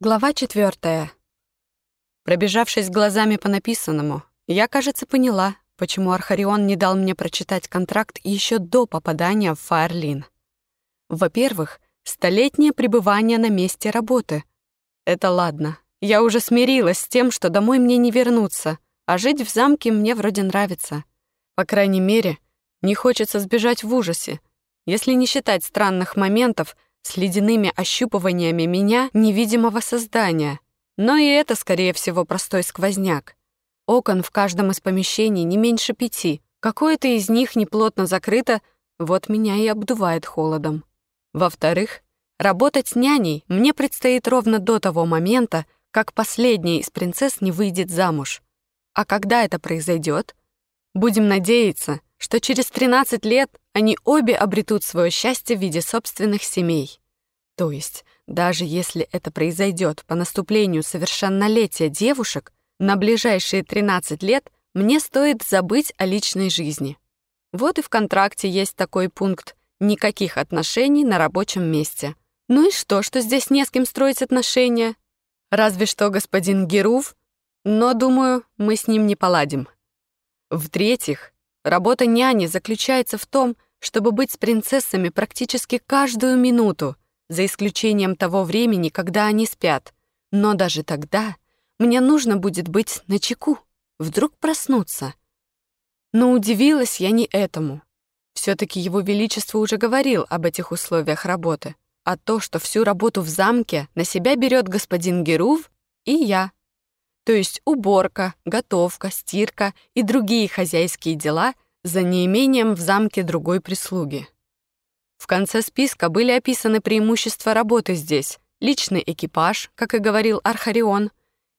Глава четвертая. Пробежавшись глазами по написанному, я, кажется, поняла, почему Архарион не дал мне прочитать контракт еще до попадания в Фаерлин. Во-первых, столетнее пребывание на месте работы. Это ладно. Я уже смирилась с тем, что домой мне не вернуться, а жить в замке мне вроде нравится. По крайней мере, не хочется сбежать в ужасе. Если не считать странных моментов — с ледяными ощупываниями меня невидимого создания. Но и это, скорее всего, простой сквозняк. Окон в каждом из помещений не меньше пяти. Какое-то из них неплотно закрыто, вот меня и обдувает холодом. Во-вторых, работать няней мне предстоит ровно до того момента, как последняя из принцесс не выйдет замуж. А когда это произойдет? Будем надеяться, что через 13 лет они обе обретут свое счастье в виде собственных семей. То есть, даже если это произойдет по наступлению совершеннолетия девушек, на ближайшие 13 лет мне стоит забыть о личной жизни. Вот и в контракте есть такой пункт «никаких отношений на рабочем месте». Ну и что, что здесь не с кем строить отношения? Разве что господин Герув, но, думаю, мы с ним не поладим. В-третьих, работа няни заключается в том, чтобы быть с принцессами практически каждую минуту, за исключением того времени, когда они спят. Но даже тогда мне нужно будет быть начеку, вдруг проснуться. Но удивилась я не этому. все таки Его Величество уже говорил об этих условиях работы, а то, что всю работу в замке на себя берет господин Герув и я. То есть уборка, готовка, стирка и другие хозяйские дела — за неимением в замке другой прислуги. В конце списка были описаны преимущества работы здесь, личный экипаж, как и говорил Архарион,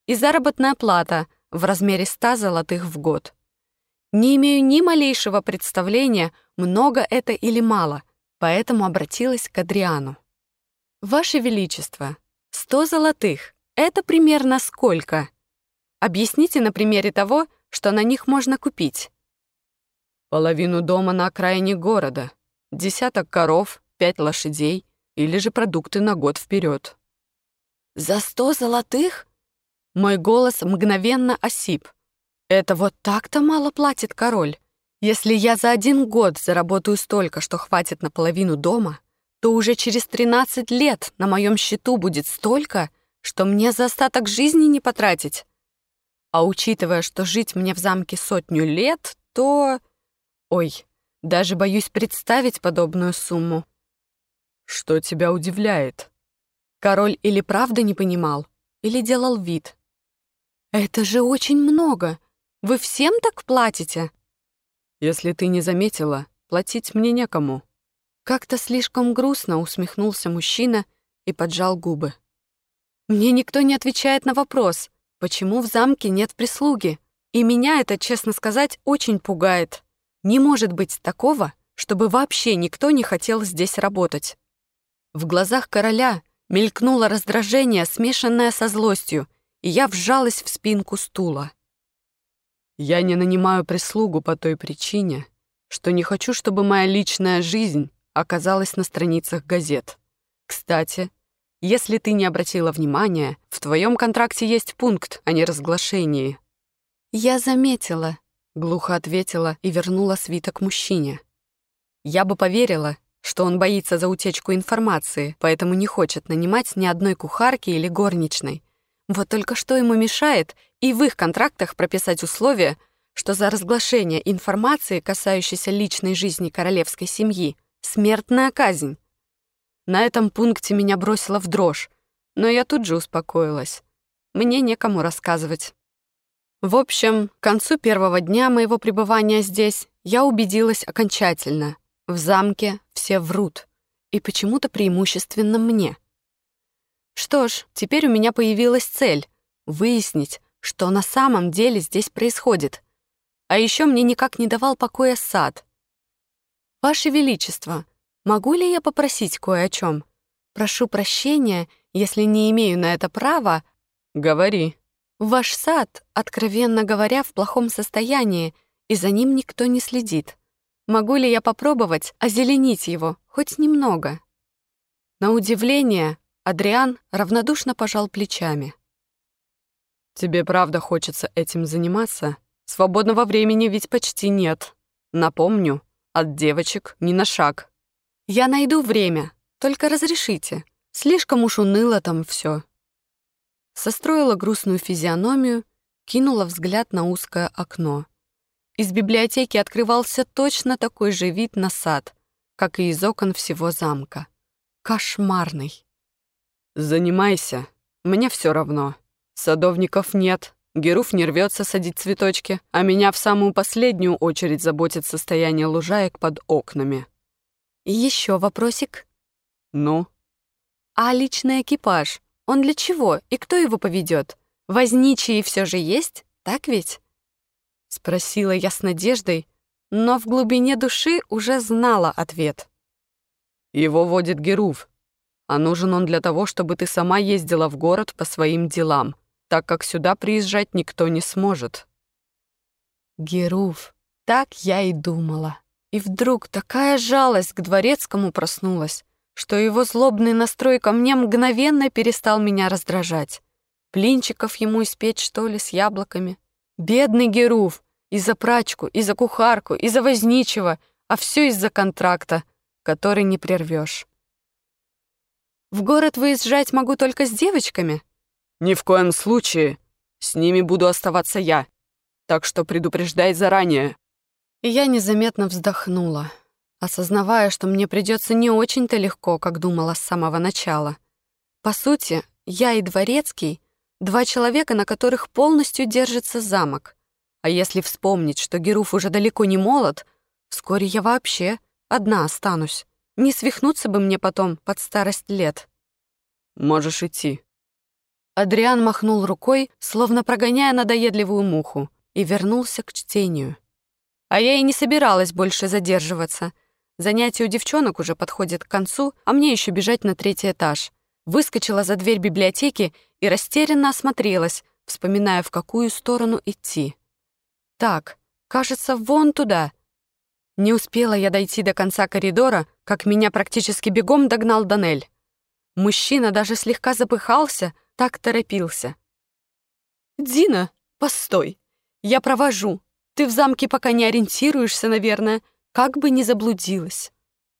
и заработная плата в размере 100 золотых в год. Не имею ни малейшего представления, много это или мало, поэтому обратилась к Адриану. «Ваше Величество, 100 золотых — это примерно сколько? Объясните на примере того, что на них можно купить». Половину дома на окраине города, десяток коров, пять лошадей или же продукты на год вперед. «За сто золотых?» Мой голос мгновенно осип. «Это вот так-то мало платит король. Если я за один год заработаю столько, что хватит на половину дома, то уже через 13 лет на моем счету будет столько, что мне за остаток жизни не потратить. А учитывая, что жить мне в замке сотню лет, то... Ой, даже боюсь представить подобную сумму. Что тебя удивляет? Король или правда не понимал, или делал вид. Это же очень много. Вы всем так платите? Если ты не заметила, платить мне некому. Как-то слишком грустно усмехнулся мужчина и поджал губы. Мне никто не отвечает на вопрос, почему в замке нет прислуги. И меня это, честно сказать, очень пугает. Не может быть такого, чтобы вообще никто не хотел здесь работать. В глазах короля мелькнуло раздражение, смешанное со злостью, и я вжалась в спинку стула. «Я не нанимаю прислугу по той причине, что не хочу, чтобы моя личная жизнь оказалась на страницах газет. Кстати, если ты не обратила внимания, в твоем контракте есть пункт о неразглашении». «Я заметила», Глухо ответила и вернула свиток мужчине. Я бы поверила, что он боится за утечку информации, поэтому не хочет нанимать ни одной кухарки или горничной. Вот только что ему мешает и в их контрактах прописать условия, что за разглашение информации, касающейся личной жизни королевской семьи, смертная казнь. На этом пункте меня бросило в дрожь, но я тут же успокоилась. Мне некому рассказывать. В общем, к концу первого дня моего пребывания здесь я убедилась окончательно. В замке все врут. И почему-то преимущественно мне. Что ж, теперь у меня появилась цель — выяснить, что на самом деле здесь происходит. А еще мне никак не давал покоя сад. «Ваше Величество, могу ли я попросить кое о чем? Прошу прощения, если не имею на это права». «Говори», Ваш сад, откровенно говоря, в плохом состоянии, и за ним никто не следит. Могу ли я попробовать озеленить его хоть немного? На удивление, Адриан равнодушно пожал плечами. «Тебе правда хочется этим заниматься? Свободного времени ведь почти нет. Напомню, от девочек ни на шаг». «Я найду время, только разрешите. Слишком уж уныло там все. Состроила грустную физиономию, кинула взгляд на узкое окно. Из библиотеки открывался точно такой же вид на сад, как и из окон всего замка. Кошмарный. «Занимайся. Мне все равно. Садовников нет, Геруф не рвется садить цветочки, а меня в самую последнюю очередь заботит состояние лужаек под окнами». «И еще вопросик?» «Ну?» «А личный экипаж? Он для чего? И кто его поведет? Возничие все же есть, так ведь?» Спросила я с надеждой, но в глубине души уже знала ответ. «Его водит Геруф, а нужен он для того, чтобы ты сама ездила в город по своим делам, так как сюда приезжать никто не сможет». Геруф, так я и думала. И вдруг такая жалость к дворецкому проснулась, что его злобный настрой ко мне мгновенно перестал меня раздражать. Плинчиков ему испечь, что ли, с яблоками? Бедный Геруф! И за прачку, и за кухарку, и за возничего, а все из-за контракта, который не прервешь. В город выезжать могу только с девочками? Ни в коем случае. С ними буду оставаться я. Так что предупреждай заранее. И я незаметно вздохнула, осознавая, что мне придется не очень-то легко, как думала с самого начала. По сути, я и Дворецкий — два человека, на которых полностью держится замок. А если вспомнить, что Геруф уже далеко не молод, вскоре я вообще одна останусь. Не свихнуться бы мне потом под старость лет. Можешь идти. Адриан махнул рукой, словно прогоняя надоедливую муху, и вернулся к чтению. А я и не собиралась больше задерживаться. Занятие у девчонок уже подходит к концу, а мне еще бежать на третий этаж. Выскочила за дверь библиотеки и растерянно осмотрелась, вспоминая, в какую сторону идти. Так, кажется, вон туда — не успела я дойти до конца коридора, как меня практически бегом догнал Данель. Мужчина даже слегка запыхался, так торопился. «Дина, постой! Я провожу. Ты в замке пока не ориентируешься, наверное, как бы не заблудилась».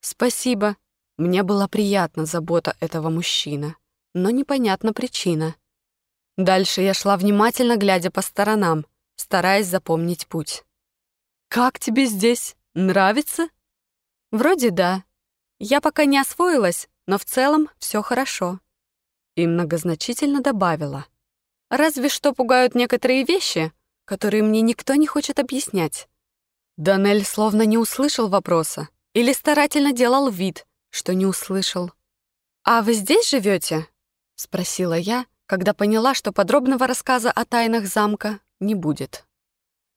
«Спасибо». Мне была приятна забота этого мужчины, но непонятна причина. Дальше я шла внимательно, глядя по сторонам, стараясь запомнить путь. «Как тебе здесь?» Нравится? Вроде да. Я пока не освоилась, но в целом все хорошо. И многозначительно добавила. Разве что пугают некоторые вещи, которые мне никто не хочет объяснять. Данель словно не услышал вопроса или старательно делал вид, что не услышал. «А вы здесь живете? спросила я, когда поняла, что подробного рассказа о тайнах замка не будет.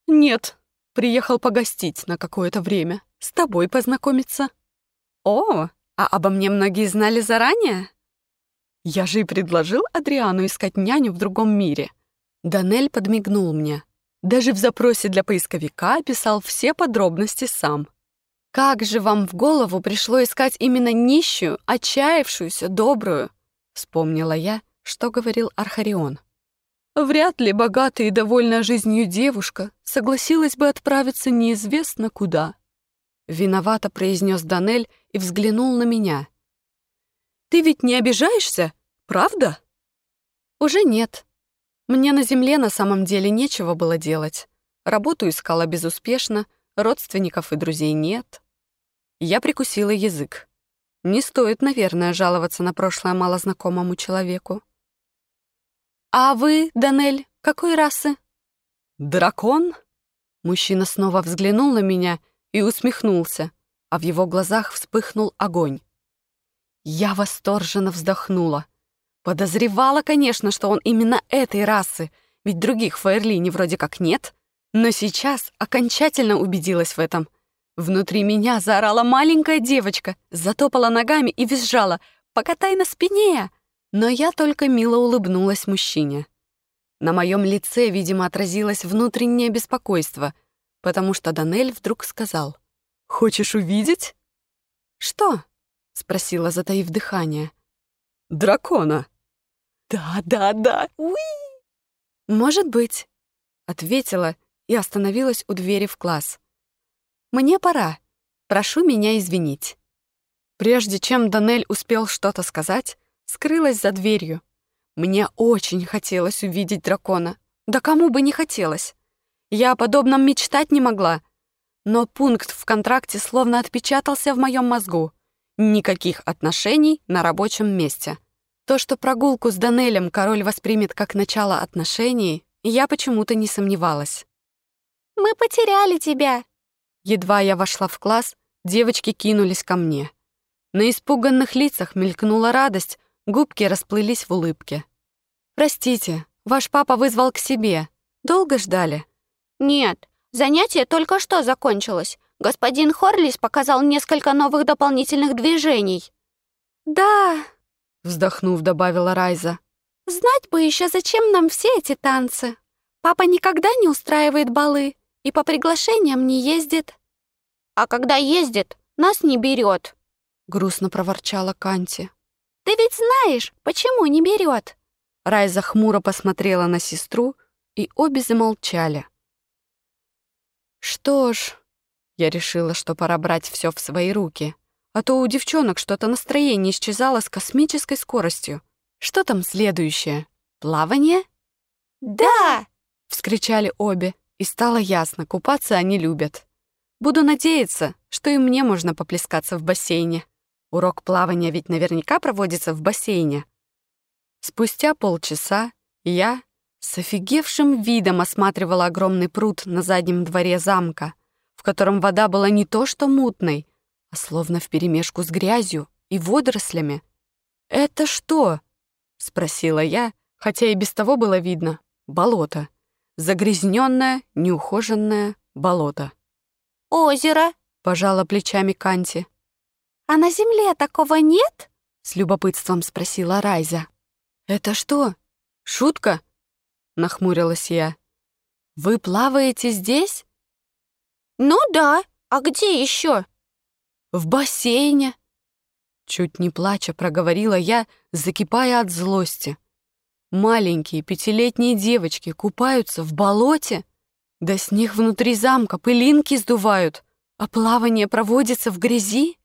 «Нет», Приехал погостить на какое-то время, с тобой познакомиться». «О, а обо мне многие знали заранее?» «Я же и предложил Адриану искать няню в другом мире». Данель подмигнул мне. Даже в запросе для поисковика описал все подробности сам. «Как же вам в голову пришло искать именно нищую, отчаявшуюся, добрую?» Вспомнила я, что говорил Архарион. Вряд ли богатая и довольная жизнью девушка согласилась бы отправиться неизвестно куда. Виновато произнес Данель и взглянул на меня. «Ты ведь не обижаешься, правда?» «Уже нет. Мне на земле на самом деле нечего было делать. Работу искала безуспешно, родственников и друзей нет. Я прикусила язык. Не стоит, наверное, жаловаться на прошлое малознакомому человеку. «А вы, Данель, какой расы?» «Дракон?» Мужчина снова взглянул на меня и усмехнулся, а в его глазах вспыхнул огонь. Я восторженно вздохнула. Подозревала, конечно, что он именно этой расы, ведь других в Фаерлине вроде как нет. Но сейчас окончательно убедилась в этом. Внутри меня заорала маленькая девочка, затопала ногами и визжала «Покатай на спине!» Но я только мило улыбнулась мужчине. На моем лице, видимо, отразилось внутреннее беспокойство, потому что Данель вдруг сказал. «Хочешь увидеть?» «Что?» — спросила, затаив дыхание. дракона. Да, да, да. Уи! Может быть, ответила и остановилась у двери в класс. Мне пора. Прошу меня извинить. Прежде чем Данель успел что-то сказать, скрылась за дверью. Мне очень хотелось увидеть дракона. Да кому бы не хотелось. Я о подобном мечтать не могла. Но пункт в контракте словно отпечатался в моем мозгу. Никаких отношений на рабочем месте. То, что прогулку с Данелем король воспримет как начало отношений, я почему-то не сомневалась. «Мы потеряли тебя!» Едва я вошла в класс, девочки кинулись ко мне. На испуганных лицах мелькнула радость, губки расплылись в улыбке. «Простите, ваш папа вызвал к себе. Долго ждали?» «Нет, занятие только что закончилось. Господин Хорлис показал несколько новых дополнительных движений». «Да», — вздохнув, добавила Райза. «Знать бы еще, зачем нам все эти танцы. Папа никогда не устраивает балы и по приглашениям не ездит». «А когда ездит, нас не берет», — грустно проворчала Канти. «Ты ведь знаешь, почему не берет?» Райза хмуро посмотрела на сестру, и обе замолчали. «Что ж...» Я решила, что пора брать все в свои руки, а то у девчонок что-то настроение исчезало с космической скоростью. Что там следующее? Плавание? «Да!» — вскричали обе, и стало ясно, купаться они любят. Буду надеяться, что и мне можно поплескаться в бассейне. Урок плавания ведь наверняка проводится в бассейне. Спустя полчаса я с офигевшим видом осматривала огромный пруд на заднем дворе замка, в котором вода была не то что мутной, а словно вперемешку с грязью и водорослями. «Это что?» — спросила я, хотя и без того было видно. Болото. Загрязненное, неухоженное болото. «Озеро», — пожала плечами Канти. «А на земле такого нет?» — с любопытством спросила Райза. «Это что, шутка?» — нахмурилась я. «Вы плаваете здесь?» «Ну да, а где еще? «В бассейне!» Чуть не плача проговорила я, закипая от злости. Маленькие пятилетние девочки купаются в болоте? Да с них внутри замка пылинки сдувают, а плавание проводится в грязи?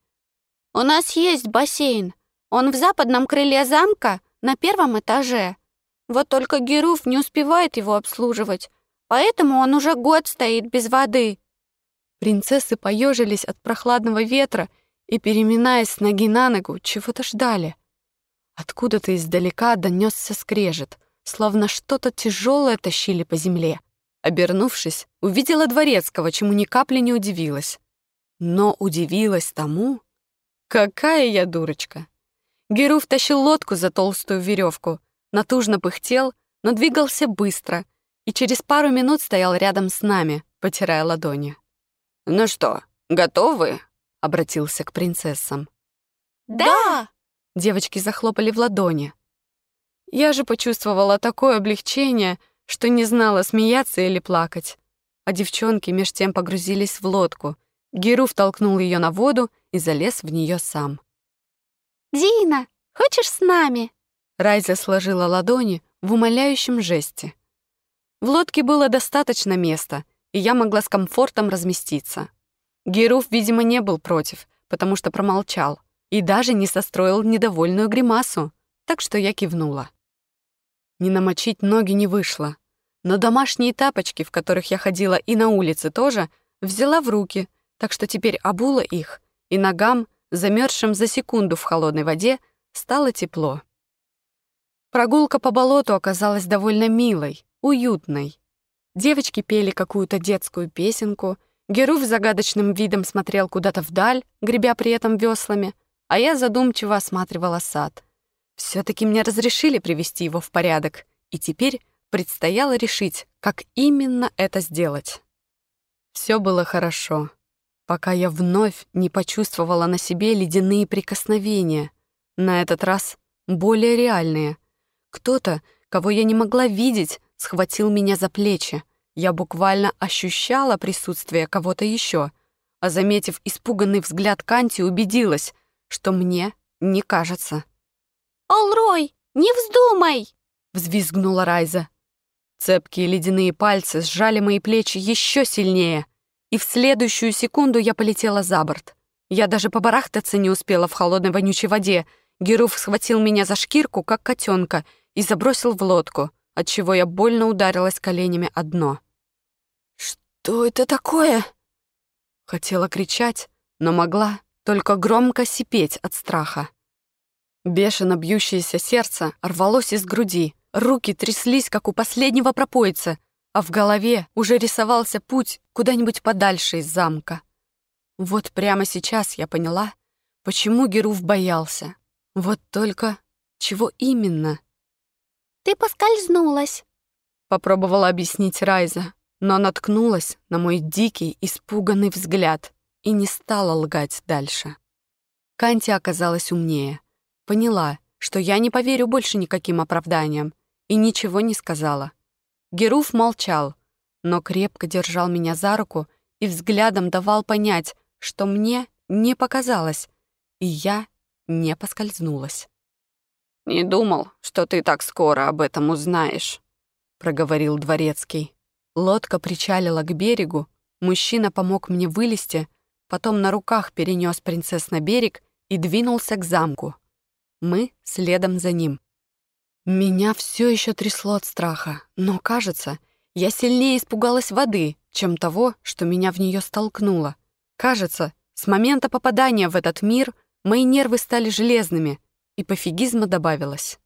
«У нас есть бассейн. Он в западном крыле замка на первом этаже. Вот только Геруф не успевает его обслуживать, поэтому он уже год стоит без воды». Принцессы поежились от прохладного ветра и, переминаясь с ноги на ногу, чего-то ждали. Откуда-то издалека донесся скрежет, словно что-то тяжелое тащили по земле. Обернувшись, увидела дворецкого, чему ни капли не удивилась. Но удивилась тому, какая я дурочка. Геруф тащил лодку за толстую веревку, натужно пыхтел, но двигался быстро и через пару минут стоял рядом с нами, потирая ладони. «Ну что, готовы?» — обратился к принцессам. «Да!» Девочки захлопали в ладони. Я же почувствовала такое облегчение, что не знала, смеяться или плакать. А девчонки меж тем погрузились в лодку. Геру втолкнул ее на воду и залез в нее сам. «Дина, хочешь с нами?» Райза сложила ладони в умоляющем жесте. В лодке было достаточно места, и я могла с комфортом разместиться. Геруф, видимо, не был против, потому что промолчал и даже не состроил недовольную гримасу, так что я кивнула. Не намочить ноги не вышло, но домашние тапочки, в которых я ходила и на улице тоже, взяла в руки, так что теперь обула их, и ногам, замерзшим за секунду в холодной воде, стало тепло. Прогулка по болоту оказалась довольно милой, уютной. Девочки пели какую-то детскую песенку, Геруф загадочным видом смотрел куда-то вдаль, гребя при этом веслами, а я задумчиво осматривала сад. все таки мне разрешили привести его в порядок, и теперь предстояло решить, как именно это сделать. Все было хорошо, пока я вновь не почувствовала на себе ледяные прикосновения, на этот раз более реальные. Кто-то, кого я не могла видеть, схватил меня за плечи. Я буквально ощущала присутствие кого-то еще, а заметив испуганный взгляд Канти, убедилась, что мне не кажется. Олрой, не вздумай!» — взвизгнула Райза. Цепкие ледяные пальцы сжали мои плечи еще сильнее, и в следующую секунду я полетела за борт. Я даже побарахтаться не успела в холодной вонючей воде. Геруф схватил меня за шкирку, как котенка, и забросил в лодку, отчего я больно ударилась коленями о дно. «Что это такое?» Хотела кричать, но могла только громко сипеть от страха. Бешено бьющееся сердце рвалось из груди, руки тряслись, как у последнего пропойца, а в голове уже рисовался путь куда-нибудь подальше из замка. Вот прямо сейчас я поняла, почему Геруф боялся. Вот только чего именно? «Ты поскользнулась», — попробовала объяснить Райза, но наткнулась на мой дикий, испуганный взгляд и не стала лгать дальше. Канти оказалась умнее. Поняла, что я не поверю больше никаким оправданиям, и ничего не сказала. Геруф молчал, но крепко держал меня за руку и взглядом давал понять, что мне не показалось, и я не поскользнулась. «Не думал, что ты так скоро об этом узнаешь», — проговорил дворецкий. Лодка причалила к берегу, мужчина помог мне вылезти, потом на руках перенес принцесс на берег и двинулся к замку. Мы следом за ним. Меня все еще трясло от страха, но, кажется, я сильнее испугалась воды, чем того, что меня в нее столкнуло. Кажется, с момента попадания в этот мир мои нервы стали железными, и пофигизма добавилось.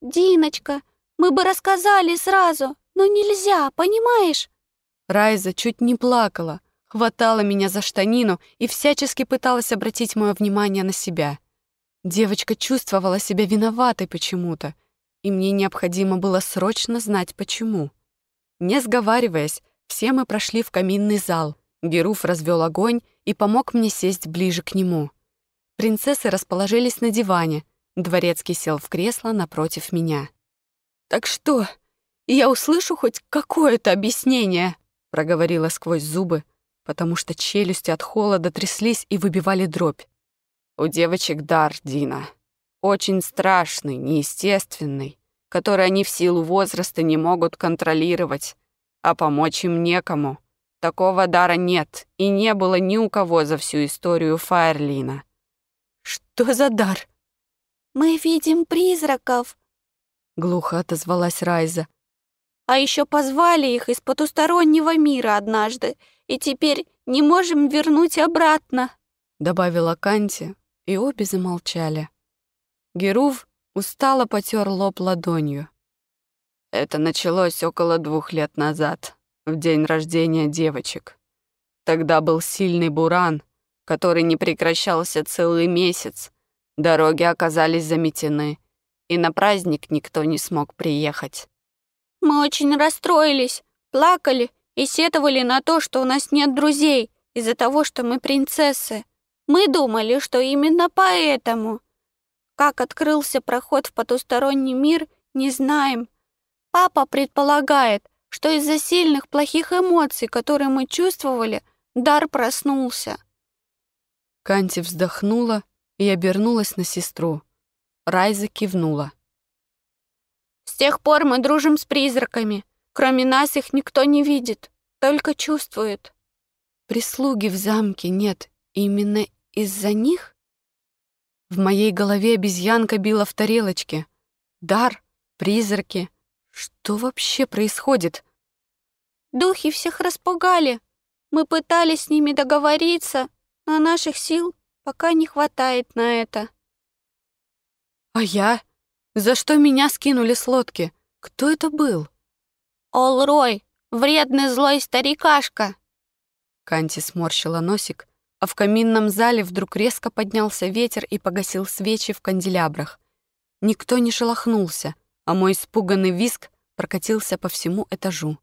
«Диночка, мы бы рассказали сразу, но нельзя, понимаешь?» Райза чуть не плакала, хватала меня за штанину и всячески пыталась обратить мое внимание на себя. Девочка чувствовала себя виноватой почему-то, и мне необходимо было срочно знать, почему. Не сговариваясь, все мы прошли в каминный зал — Геруф развел огонь и помог мне сесть ближе к нему. Принцессы расположились на диване. Дворецкий сел в кресло напротив меня. «Так что, я услышу хоть какое-то объяснение?» проговорила сквозь зубы, потому что челюсти от холода тряслись и выбивали дробь. «У девочек дар, Дина. Очень страшный, неестественный, который они в силу возраста не могут контролировать, а помочь им некому. Такого дара нет и не было ни у кого за всю историю Фаерлина. «Что за дар?» «Мы видим призраков», — глухо отозвалась Райза. «А еще позвали их из потустороннего мира однажды, и теперь не можем вернуть обратно», — добавила Канти, и обе замолчали. Герув устало потер лоб ладонью. «Это началось около двух лет назад», в день рождения девочек. Тогда был сильный буран, который не прекращался целый месяц. Дороги оказались заметены, и на праздник никто не смог приехать. Мы очень расстроились, плакали и сетовали на то, что у нас нет друзей из-за того, что мы принцессы. Мы думали, что именно поэтому. Как открылся проход в потусторонний мир, не знаем. Папа предполагает, что из-за сильных плохих эмоций, которые мы чувствовали, дар проснулся. Канти вздохнула и обернулась на сестру. Райза кивнула. «С тех пор мы дружим с призраками. Кроме нас их никто не видит, только чувствует». «Прислуги в замке нет именно из-за них?» В моей голове обезьянка била в тарелочке. Дар, призраки. Что вообще происходит? Духи всех распугали. Мы пытались с ними договориться, но наших сил пока не хватает на это. А я? За что меня скинули с лодки? Кто это был? Олрой, вредный злой старикашка. Канти сморщила носик, а в каминном зале вдруг резко поднялся ветер и погасил свечи в канделябрах. Никто не шелохнулся, а мой испуганный виск прокатился по всему этажу.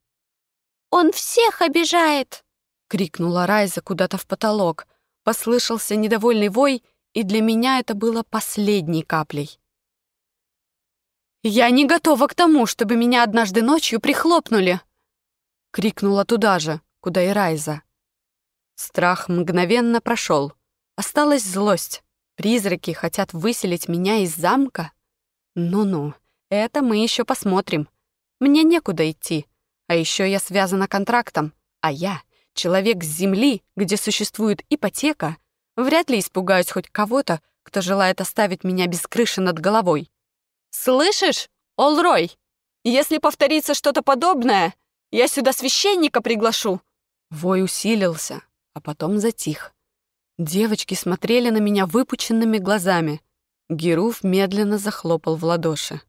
Он всех обижает!» — крикнула Райза куда-то в потолок. Послышался недовольный вой, и для меня это было последней каплей. «Я не готова к тому, чтобы меня однажды ночью прихлопнули!» — крикнула туда же, куда и Райза. Страх мгновенно прошел. Осталась злость. Призраки хотят выселить меня из замка? Ну-ну, это мы еще посмотрим. Мне некуда идти. А еще я связана контрактом. А я, человек с земли, где существует ипотека, вряд ли испугаюсь хоть кого-то, кто желает оставить меня без крыши над головой. «Слышишь, Олрой, если повторится что-то подобное, я сюда священника приглашу!» Вой усилился, а потом затих. Девочки смотрели на меня выпученными глазами. Геруф медленно захлопал в ладоши.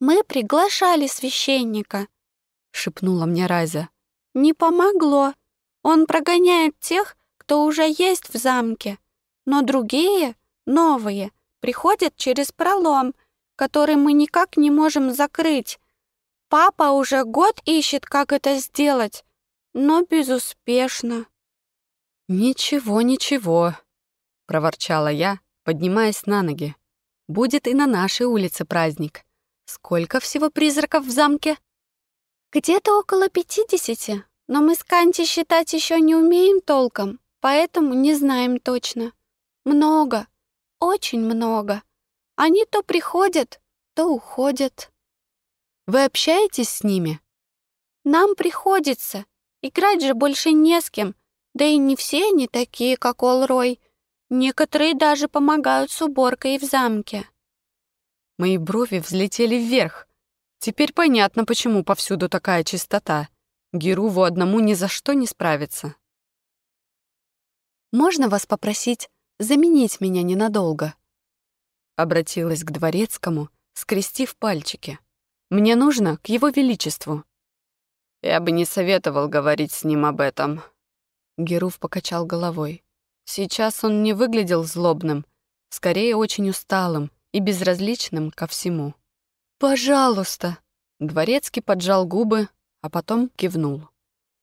«Мы приглашали священника», — шепнула мне Райза. «Не помогло. Он прогоняет тех, кто уже есть в замке. Но другие, новые, приходят через пролом, который мы никак не можем закрыть. Папа уже год ищет, как это сделать, но безуспешно». «Ничего, ничего», — проворчала я, поднимаясь на ноги. «Будет и на нашей улице праздник. Сколько всего призраков в замке?» «Где-то около пятидесяти, но мы с Канти считать еще не умеем толком, поэтому не знаем точно. Много, очень много. Они то приходят, то уходят». «Вы общаетесь с ними?» «Нам приходится. Играть же больше не с кем, да и не все они такие, как Олрой. Некоторые даже помогают с уборкой в замке. Мои брови взлетели вверх. Теперь понятно, почему повсюду такая чистота. Геруву одному ни за что не справиться. «Можно вас попросить заменить меня ненадолго?» Обратилась к дворецкому, скрестив пальчики. «Мне нужно к его величеству». «Я бы не советовал говорить с ним об этом», Геруф покачал головой. Сейчас он не выглядел злобным, скорее очень усталым и безразличным ко всему. «Пожалуйста!» Дворецкий поджал губы, а потом кивнул.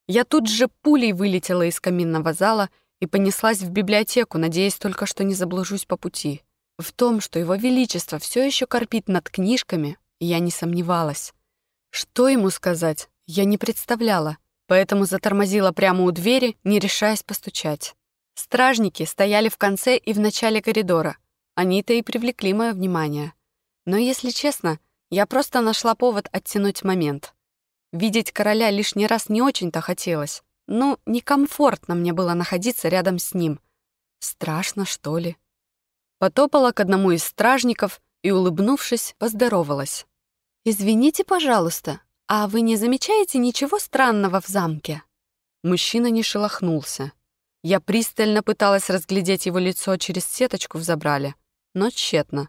Я тут же пулей вылетела из каминного зала и понеслась в библиотеку, надеясь только, что не заблужусь по пути. В том, что его величество все еще корпит над книжками, я не сомневалась. Что ему сказать, я не представляла поэтому затормозила прямо у двери, не решаясь постучать. Стражники стояли в конце и в начале коридора. Они-то и привлекли мое внимание. Но, если честно, я просто нашла повод оттянуть момент. Видеть короля лишний раз не очень-то хотелось. Ну, некомфортно мне было находиться рядом с ним. Страшно, что ли? Потопала к одному из стражников и, улыбнувшись, поздоровалась. «Извините, пожалуйста, «А вы не замечаете ничего странного в замке?» Мужчина не шелохнулся. Я пристально пыталась разглядеть его лицо через сеточку в забрале, но тщетно.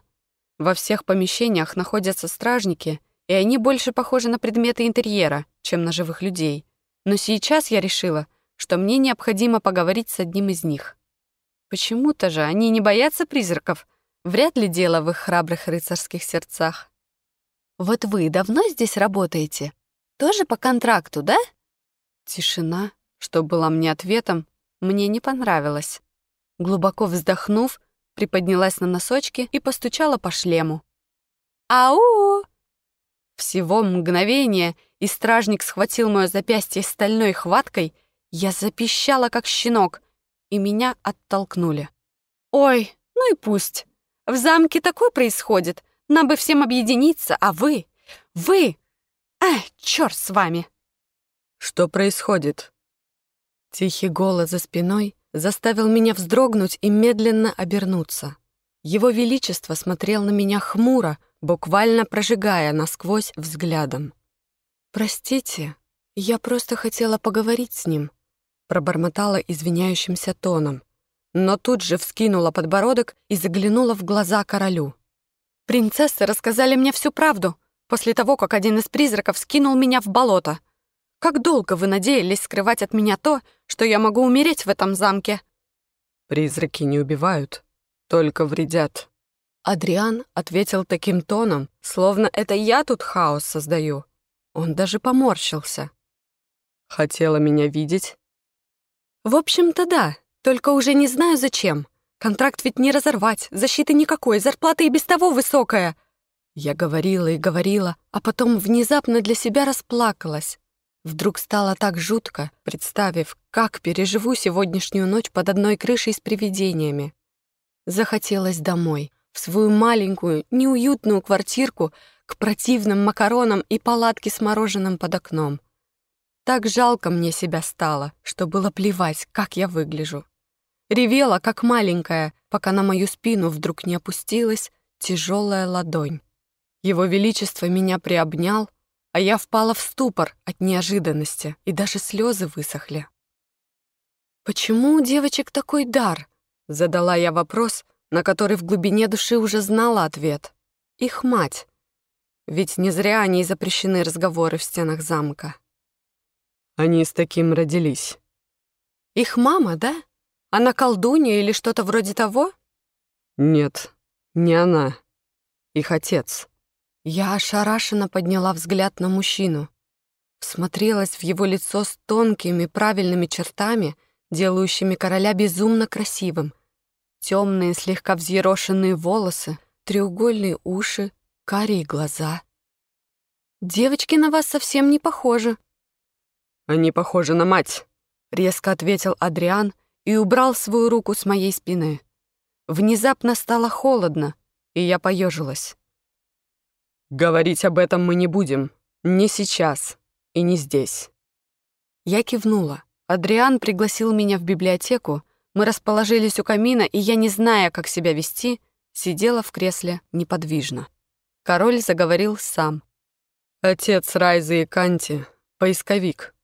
Во всех помещениях находятся стражники, и они больше похожи на предметы интерьера, чем на живых людей. Но сейчас я решила, что мне необходимо поговорить с одним из них. Почему-то же они не боятся призраков. Вряд ли дело в их храбрых рыцарских сердцах. «Вот вы давно здесь работаете? Тоже по контракту, да?» Тишина, что была мне ответом, мне не понравилась. Глубоко вздохнув, приподнялась на носочки и постучала по шлему. «Ау!» Всего мгновение, и стражник схватил мое запястье стальной хваткой, я запищала, как щенок, и меня оттолкнули. «Ой, ну и пусть. В замке такое происходит. Нам бы всем объединиться, а вы... Вы... Ай, чёрт с вами!» «Что происходит?» Тихий голос за спиной заставил меня вздрогнуть и медленно обернуться. Его Величество смотрел на меня хмуро, буквально прожигая насквозь взглядом. «Простите, я просто хотела поговорить с ним», пробормотала извиняющимся тоном, но тут же вскинула подбородок и заглянула в глаза королю. Принцессы рассказали мне всю правду после того, как один из призраков скинул меня в болото. Как долго вы надеялись скрывать от меня то, что я могу умереть в этом замке?» «Призраки не убивают, только вредят». Адриан ответил таким тоном, словно это я тут хаос создаю. Он даже поморщился. «Хотела меня видеть?» «В общем-то, да, только уже не знаю, зачем. Контракт ведь не разорвать, защиты никакой, зарплата и без того высокая. Я говорила и говорила, а потом внезапно для себя расплакалась. Вдруг стало так жутко, представив, как переживу сегодняшнюю ночь под одной крышей с привидениями. Захотелось домой, в свою маленькую, неуютную квартирку к противным макаронам и палатке с мороженым под окном. Так жалко мне себя стало, что было плевать, как я выгляжу. Ревела, как маленькая, пока на мою спину вдруг не опустилась тяжелая ладонь. Его Величество меня приобнял, а я впала в ступор от неожиданности, и даже слезы высохли. «Почему у девочек такой дар?» — задала я вопрос, на который в глубине души уже знала ответ. «Их мать. Ведь не зря они запрещены разговоры в стенах замка». «Они с таким родились». «Их мама, да? Она колдунья или что-то вроде того?» «Нет, не она. Их отец». Я ошарашенно подняла взгляд на мужчину. Всмотрелась в его лицо с тонкими правильными чертами, делающими короля безумно красивым. Темные, слегка взъерошенные волосы, треугольные уши, карие глаза. «Девочки на вас совсем не похожи». «Они похожи на мать», — резко ответил Адриан и убрал свою руку с моей спины. Внезапно стало холодно, и я поежилась. Говорить об этом мы не будем. Не сейчас и не здесь. Я кивнула. Адриан пригласил меня в библиотеку. Мы расположились у камина, и я, не зная, как себя вести, сидела в кресле неподвижно. Король заговорил сам. Отец Райзы и Канти — поисковик.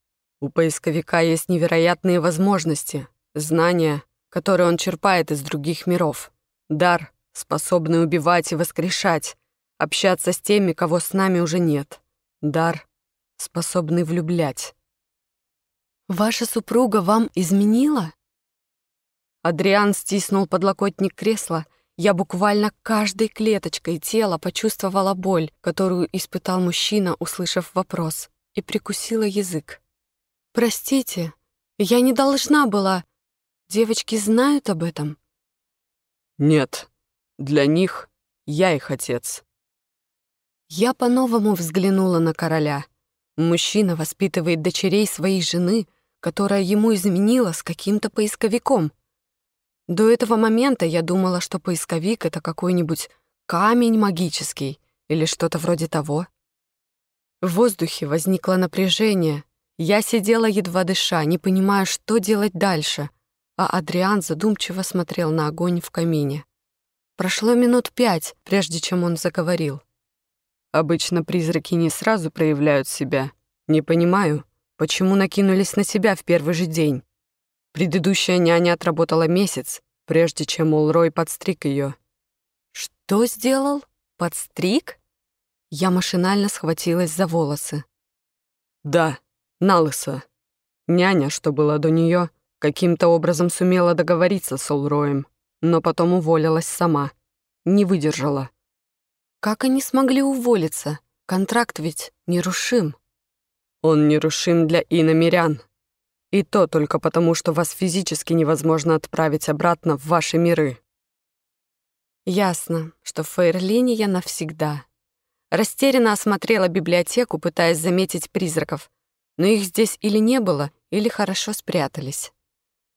У поисковика есть невероятные возможности, знания, которые он черпает из других миров. Дар, способный убивать и воскрешать, общаться с теми, кого с нами уже нет. Дар, способный влюблять. «Ваша супруга вам изменила?» Адриан стиснул подлокотник кресла. Я буквально каждой клеточкой тела почувствовала боль, которую испытал мужчина, услышав вопрос, и прикусила язык. «Простите, я не должна была. Девочки знают об этом?» «Нет, для них я их отец». Я по-новому взглянула на короля. Мужчина воспитывает дочерей своей жены, которая ему изменила с каким-то поисковиком. До этого момента я думала, что поисковик — это какой-нибудь камень магический или что-то вроде того. В воздухе возникло напряжение. Я сидела едва дыша, не понимая, что делать дальше, а Адриан задумчиво смотрел на огонь в камине. Прошло минут пять, прежде чем он заговорил. Обычно призраки не сразу проявляют себя. Не понимаю, почему накинулись на себя в первый же день. Предыдущая няня отработала месяц, прежде чем Улрой подстриг ее. «Что сделал? Подстриг?» Я машинально схватилась за волосы. «Да, налысо. Няня, что была до нее, каким-то образом сумела договориться с Улроем, но потом уволилась сама. Не выдержала. Как они смогли уволиться? Контракт ведь нерушим. Он нерушим для иномирян. И то только потому, что вас физически невозможно отправить обратно в ваши миры. Ясно, что в Фейрлине я навсегда. Растерянно осмотрела библиотеку, пытаясь заметить призраков, но их здесь или не было, или хорошо спрятались.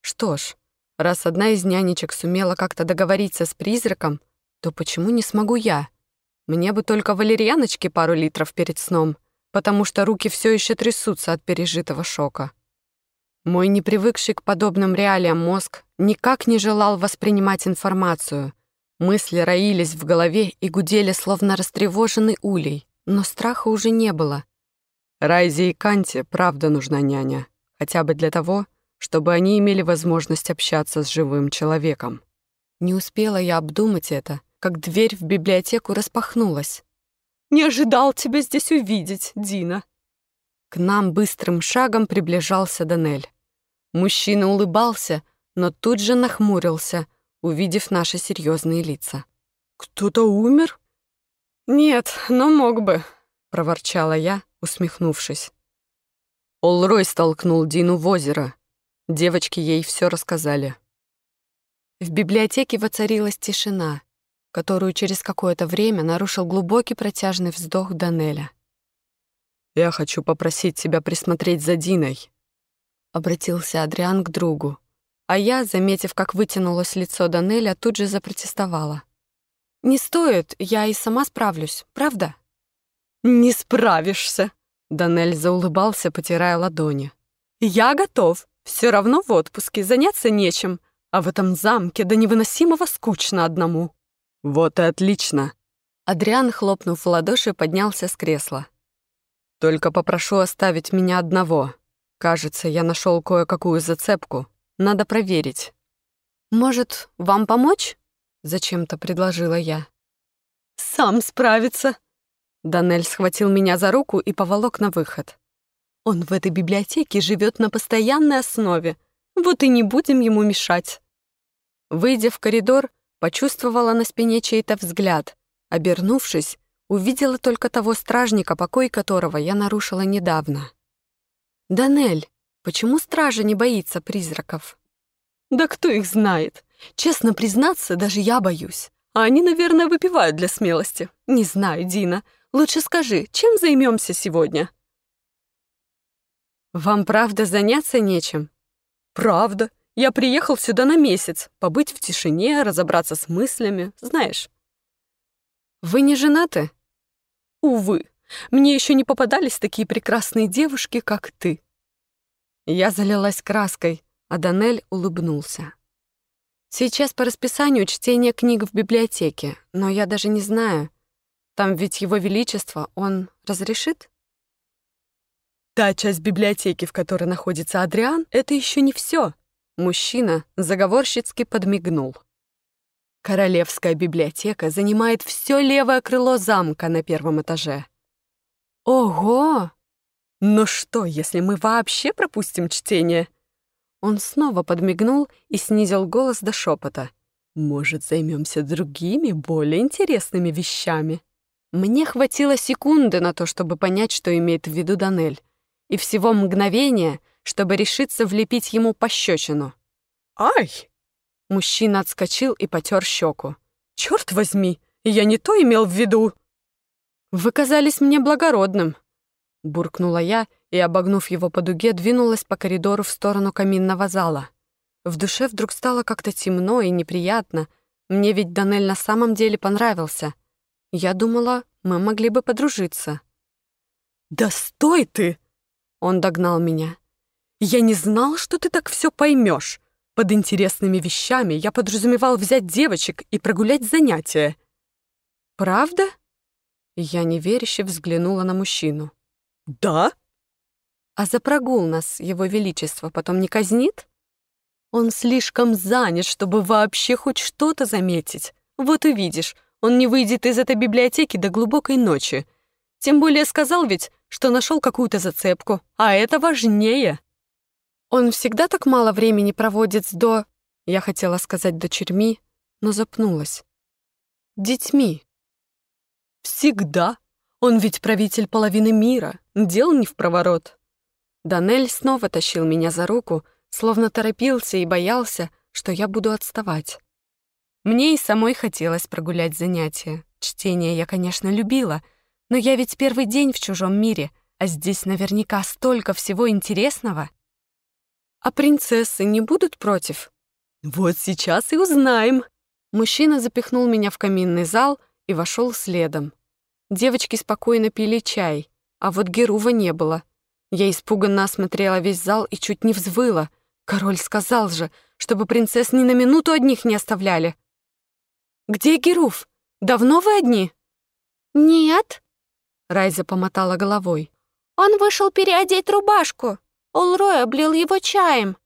Что ж, раз одна из нянечек сумела как-то договориться с призраком, то почему не смогу я? Мне бы только валерьяночки пару литров перед сном, потому что руки все еще трясутся от пережитого шока. Мой непривыкший к подобным реалиям мозг никак не желал воспринимать информацию. Мысли роились в голове и гудели, словно растревоженный улей, но страха уже не было. Райзе и Канте правда нужна няня, хотя бы для того, чтобы они имели возможность общаться с живым человеком. Не успела я обдумать это, как дверь в библиотеку распахнулась. «Не ожидал тебя здесь увидеть, Дина!» К нам быстрым шагом приближался Данель. Мужчина улыбался, но тут же нахмурился, увидев наши серьезные лица. «Кто-то умер?» «Нет, но мог бы», — проворчала я, усмехнувшись. Олрой столкнул Дину в озеро. Девочки ей все рассказали. В библиотеке воцарилась тишина которую через какое-то время нарушил глубокий протяжный вздох Данеля. «Я хочу попросить тебя присмотреть за Диной», — обратился Адриан к другу. А я, заметив, как вытянулось лицо Данеля, тут же запротестовала. «Не стоит, я и сама справлюсь, правда?» «Не справишься!» Данель заулыбался, потирая ладони. «Я готов. Все равно в отпуске, заняться нечем. А в этом замке до невыносимого скучно одному». «Вот и отлично!» Адриан, хлопнув в ладоши, поднялся с кресла. «Только попрошу оставить меня одного. Кажется, я нашел кое-какую зацепку. Надо проверить». «Может, вам помочь?» — зачем-то предложила я. «Сам справится». Данель схватил меня за руку и поволок на выход. «Он в этой библиотеке живет на постоянной основе. Вот и не будем ему мешать». Выйдя в коридор, почувствовала на спине чей-то взгляд. Обернувшись, увидела только того стражника, покой которого я нарушила недавно. «Данель, почему стража не боится призраков?» «Да кто их знает? Честно признаться, даже я боюсь. А они, наверное, выпивают для смелости. Не знаю, Дина. Лучше скажи, чем займемся сегодня?» «Вам правда заняться нечем?» «Правда. Я приехал сюда на месяц, побыть в тишине, разобраться с мыслями, знаешь». «Вы не женаты?» «Увы, мне еще не попадались такие прекрасные девушки, как ты». Я залилась краской, а Данель улыбнулся. Сейчас по расписанию чтение книг в библиотеке, но я даже не знаю. Там ведь его величество, он разрешит? Та часть библиотеки, в которой находится Адриан, это еще не все. Мужчина заговорщицки подмигнул. Королевская библиотека занимает все левое крыло замка на первом этаже. Ого! Но что, если мы вообще пропустим чтение? Он снова подмигнул и снизил голос до шепота. Может, займемся другими, более интересными вещами? Мне хватило секунды на то, чтобы понять, что имеет в виду Данель, и всего мгновения, чтобы решиться влепить ему пощечину. «Ай!» Мужчина отскочил и потер щеку. «Черт возьми, я не то имел в виду!» «Вы казались мне благородным», — буркнула я и, обогнув его по дуге, двинулась по коридору в сторону каминного зала. В душе вдруг стало как-то темно и неприятно. Мне ведь Данель на самом деле понравился. Я думала, мы могли бы подружиться. «Да стой ты!» Он догнал меня. «Я не знал, что ты так все поймешь. Под интересными вещами я подразумевал взять девочек и прогулять занятия». «Правда?» Я неверяще взглянула на мужчину. «Да?» «А за прогул нас его величество потом не казнит?» «Он слишком занят, чтобы вообще хоть что-то заметить. Вот увидишь, он не выйдет из этой библиотеки до глубокой ночи. Тем более сказал ведь, что нашел какую-то зацепку, а это важнее». Он всегда так мало времени проводит с до... Я хотела сказать дочерьми, но запнулась. Детьми. Всегда. Он ведь правитель половины мира. Дел не в проворот. Данель снова тащил меня за руку, словно торопился и боялся, что я буду отставать. Мне и самой хотелось прогулять занятия. Чтение я, конечно, любила, но я ведь первый день в чужом мире, а здесь наверняка столько всего интересного. А принцессы не будут против? Вот сейчас и узнаем. Мужчина запихнул меня в каминный зал и вошел следом. Девочки спокойно пили чай, а вот Герува не было. Я испуганно осмотрела весь зал и чуть не взвыла. Король сказал же, чтобы принцесс ни на минуту одних не оставляли. «Где Герув? Давно вы одни?» «Нет», — Райза помотала головой. «Он вышел переодеть рубашку. Олрой облил его чаем.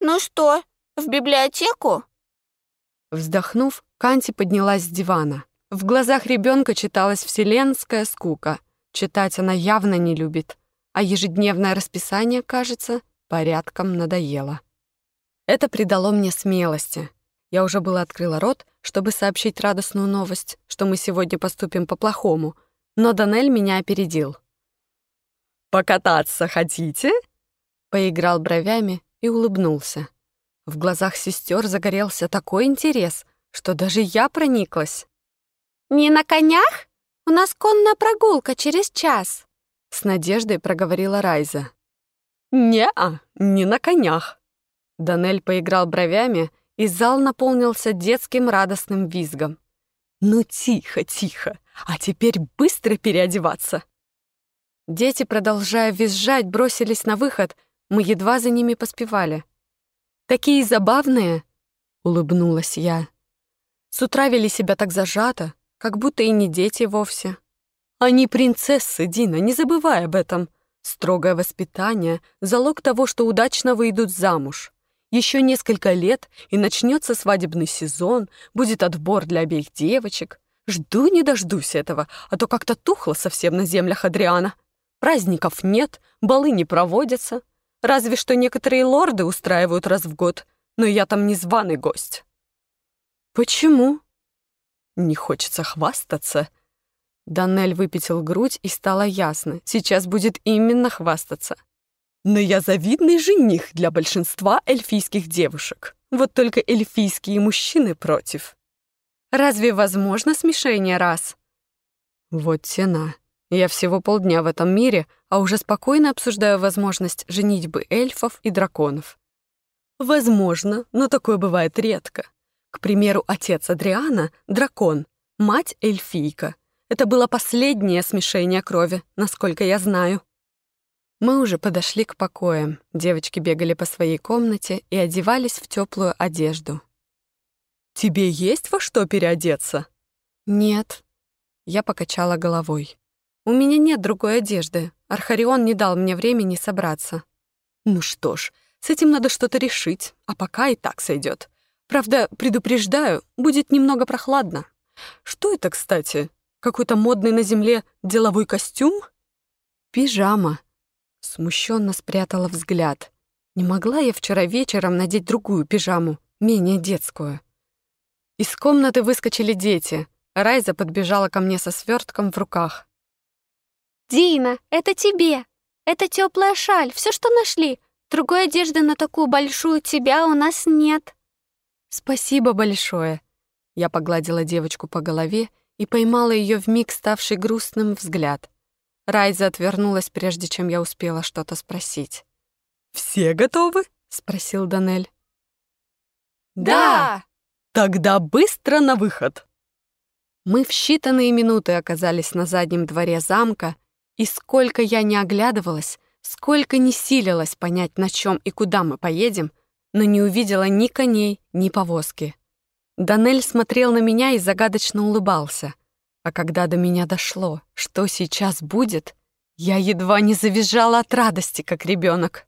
«Ну что, в библиотеку?» Вздохнув, Канти поднялась с дивана. В глазах ребенка читалась вселенская скука. Читать она явно не любит, а ежедневное расписание, кажется, порядком надоело. Это придало мне смелости. Я уже было открыла рот, чтобы сообщить радостную новость, что мы сегодня поступим по-плохому, но Данель меня опередил. «Покататься хотите?» Поиграл бровями и улыбнулся. В глазах сестер загорелся такой интерес, что даже я прониклась. «Не на конях? У нас конная прогулка через час», — с надеждой проговорила Райза. «Не-а, не на конях». Данель поиграл бровями, и зал наполнился детским радостным визгом. «Ну тихо, тихо, а теперь быстро переодеваться!» Дети, продолжая визжать, бросились на выход, мы едва за ними поспевали. «Такие забавные!» — улыбнулась я. С утра вели себя так зажато, как будто и не дети вовсе. Они принцессы, Дина, не забывай об этом. Строгое воспитание — залог того, что удачно выйдут замуж. Еще несколько лет, и начнется свадебный сезон, будет отбор для обеих девочек. Жду не дождусь этого, а то как-то тухло совсем на землях Адриана. Праздников нет, балы не проводятся. Разве что некоторые лорды устраивают раз в год, но я там не званый гость. Почему? Не хочется хвастаться. Данель выпятил грудь, и стало ясно, сейчас будет именно хвастаться. Но я завидный жених для большинства эльфийских девушек. Вот только эльфийские мужчины против. Разве возможно смешение рас? Вот тена. Я всего полдня в этом мире, а уже спокойно обсуждаю возможность женитьбы эльфов и драконов. Возможно, но такое бывает редко. К примеру, отец Адриана — дракон, мать — эльфийка. Это было последнее смешение крови, насколько я знаю. Мы уже подошли к покоям. Девочки бегали по своей комнате и одевались в теплую одежду. «Тебе есть во что переодеться?» «Нет». Я покачала головой. «У меня нет другой одежды. Архарион не дал мне времени собраться». «Ну что ж, с этим надо что-то решить, а пока и так сойдет. Правда, предупреждаю, будет немного прохладно. Что это, кстати? Какой-то модный на земле деловой костюм?» «Пижама», Смущенно спрятала взгляд. Не могла я вчера вечером надеть другую пижаму, менее детскую. Из комнаты выскочили дети. Райза подбежала ко мне со свертком в руках. «Дина, это тебе! Это теплая шаль, все, что нашли. Другой одежды на такую большую тебя у нас нет». «Спасибо большое!» Я погладила девочку по голове и поймала ее вмиг ставший грустным взгляд. Райза отвернулась, прежде чем я успела что-то спросить. «Все готовы?» — спросил Данель. «Да!» «Тогда быстро на выход!» Мы в считанные минуты оказались на заднем дворе замка, и сколько я не оглядывалась, сколько не силилась понять, на чем и куда мы поедем, но не увидела ни коней, ни повозки. Данель смотрел на меня и загадочно улыбался — а когда до меня дошло, что сейчас будет, я едва не завизжала от радости, как ребенок.